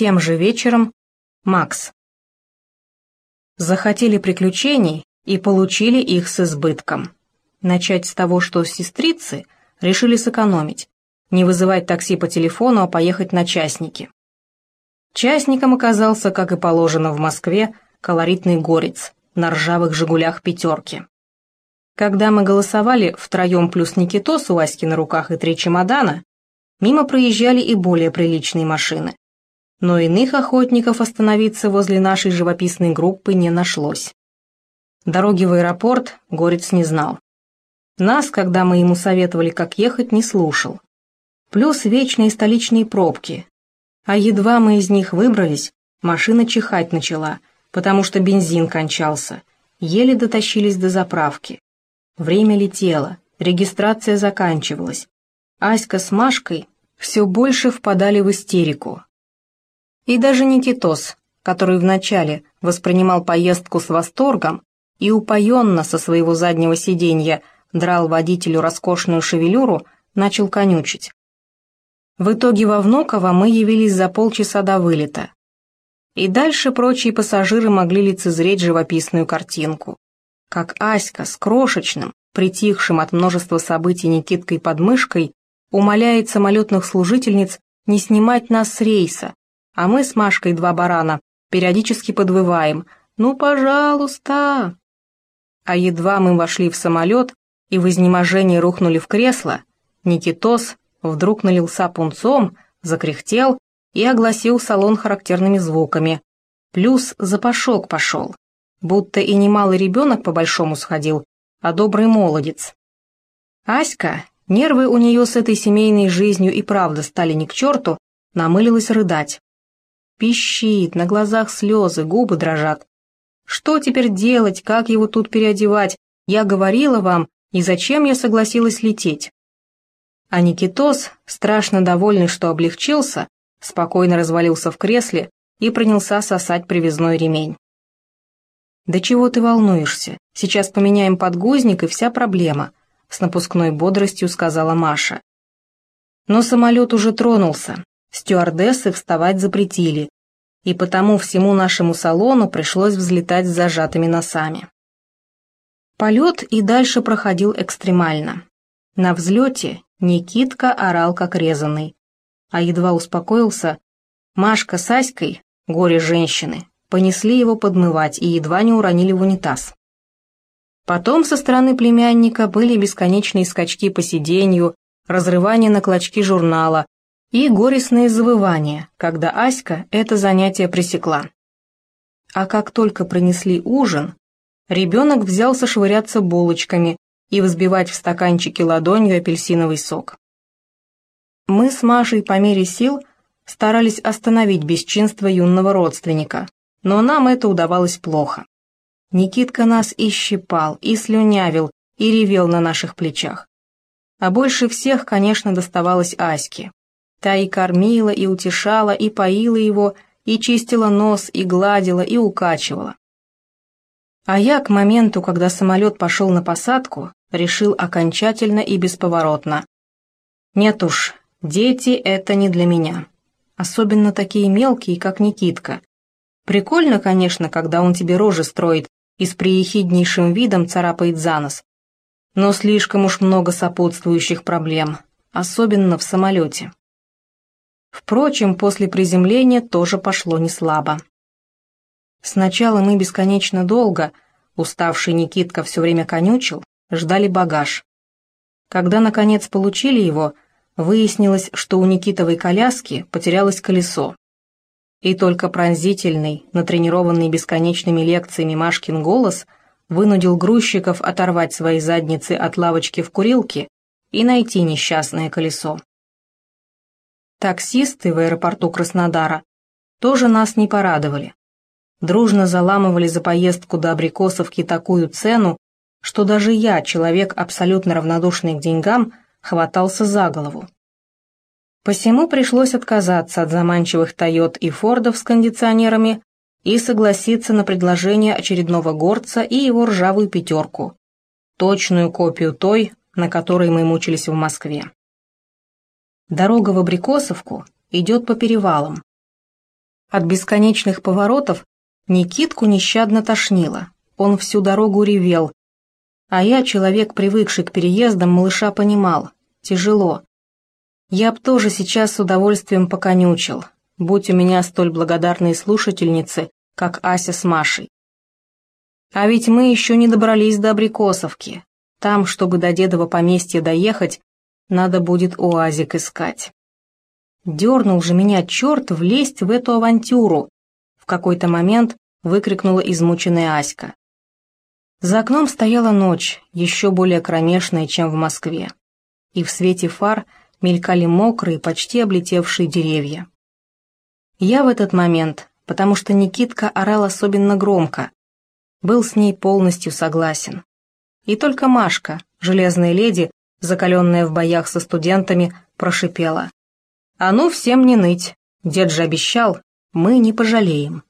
Тем же вечером Макс. Захотели приключений и получили их с избытком. Начать с того, что сестрицы решили сэкономить, не вызывать такси по телефону, а поехать на частники. Частником оказался, как и положено в Москве, колоритный горец на ржавых «Жигулях» пятерки. Когда мы голосовали втроем плюс Никитос у Аськи на руках и три чемодана, мимо проезжали и более приличные машины. Но иных охотников остановиться возле нашей живописной группы не нашлось. Дороги в аэропорт Горец не знал. Нас, когда мы ему советовали, как ехать, не слушал. Плюс вечные столичные пробки. А едва мы из них выбрались, машина чихать начала, потому что бензин кончался. Еле дотащились до заправки. Время летело, регистрация заканчивалась. Аська с Машкой все больше впадали в истерику. И даже Никитос, который вначале воспринимал поездку с восторгом и упоенно со своего заднего сиденья драл водителю роскошную шевелюру, начал конючить. В итоге во Внуково мы явились за полчаса до вылета. И дальше прочие пассажиры могли лицезреть живописную картинку. Как Аська с крошечным, притихшим от множества событий Никиткой под мышкой, умоляет самолетных служительниц не снимать нас с рейса, а мы с Машкой два барана периодически подвываем «Ну, пожалуйста!». А едва мы вошли в самолет и в изнеможении рухнули в кресло, Никитос вдруг налился пунцом, закряхтел и огласил салон характерными звуками. Плюс запашок пошел, будто и не малый ребенок по-большому сходил, а добрый молодец. Аська, нервы у нее с этой семейной жизнью и правда стали не к черту, намылилась рыдать. Пищит, на глазах слезы, губы дрожат. Что теперь делать, как его тут переодевать? Я говорила вам, и зачем я согласилась лететь? А Никитос, страшно довольный, что облегчился, спокойно развалился в кресле и принялся сосать привязной ремень. «Да чего ты волнуешься? Сейчас поменяем подгузник, и вся проблема», — с напускной бодростью сказала Маша. Но самолет уже тронулся, стюардессы вставать запретили, и потому всему нашему салону пришлось взлетать с зажатыми носами. Полет и дальше проходил экстремально. На взлете Никитка орал как резанный, а едва успокоился, Машка с Аськой, горе женщины, понесли его подмывать и едва не уронили в унитаз. Потом со стороны племянника были бесконечные скачки по сиденью, разрывание на клочки журнала и горестные завывания, когда Аська это занятие пресекла. А как только принесли ужин, ребенок взялся швыряться булочками и взбивать в стаканчике ладонью апельсиновый сок. Мы с Машей по мере сил старались остановить бесчинство юного родственника, но нам это удавалось плохо. Никитка нас и щипал, и слюнявил, и ревел на наших плечах. А больше всех, конечно, доставалось Аське. Та и кормила, и утешала, и поила его, и чистила нос, и гладила, и укачивала. А я к моменту, когда самолет пошел на посадку, решил окончательно и бесповоротно. Нет уж, дети — это не для меня. Особенно такие мелкие, как Никитка. Прикольно, конечно, когда он тебе рожи строит и с приехиднейшим видом царапает за нос. Но слишком уж много сопутствующих проблем, особенно в самолете. Впрочем, после приземления тоже пошло не слабо. Сначала мы бесконечно долго, уставший Никитка все время конючил, ждали багаж. Когда, наконец, получили его, выяснилось, что у Никитовой коляски потерялось колесо. И только пронзительный, натренированный бесконечными лекциями Машкин голос вынудил грузчиков оторвать свои задницы от лавочки в курилке и найти несчастное колесо. Таксисты в аэропорту Краснодара тоже нас не порадовали дружно заламывали за поездку до Абрикосовки такую цену, что даже я, человек абсолютно равнодушный к деньгам, хватался за голову. Посему пришлось отказаться от заманчивых «Тойот» и «Фордов» с кондиционерами и согласиться на предложение очередного горца и его ржавую пятерку, точную копию той, на которой мы мучились в Москве. Дорога в Абрикосовку идет по перевалам, От бесконечных поворотов Никитку нещадно тошнило. Он всю дорогу ревел. А я, человек, привыкший к переездам, малыша понимал. Тяжело. Я б тоже сейчас с удовольствием поконючил, будь у меня столь благодарные слушательницы, как Ася с Машей. А ведь мы еще не добрались до Абрикосовки. Там, чтобы до дедова поместья доехать, надо будет уазик искать. Дернул же меня черт влезть в эту авантюру. В какой-то момент выкрикнула измученная Аська. За окном стояла ночь, еще более кромешная, чем в Москве. И в свете фар мелькали мокрые, почти облетевшие деревья. Я в этот момент, потому что Никитка орал особенно громко, был с ней полностью согласен. И только Машка, железная леди, закаленная в боях со студентами, прошипела. «А ну, всем не ныть, дед же обещал, мы не пожалеем».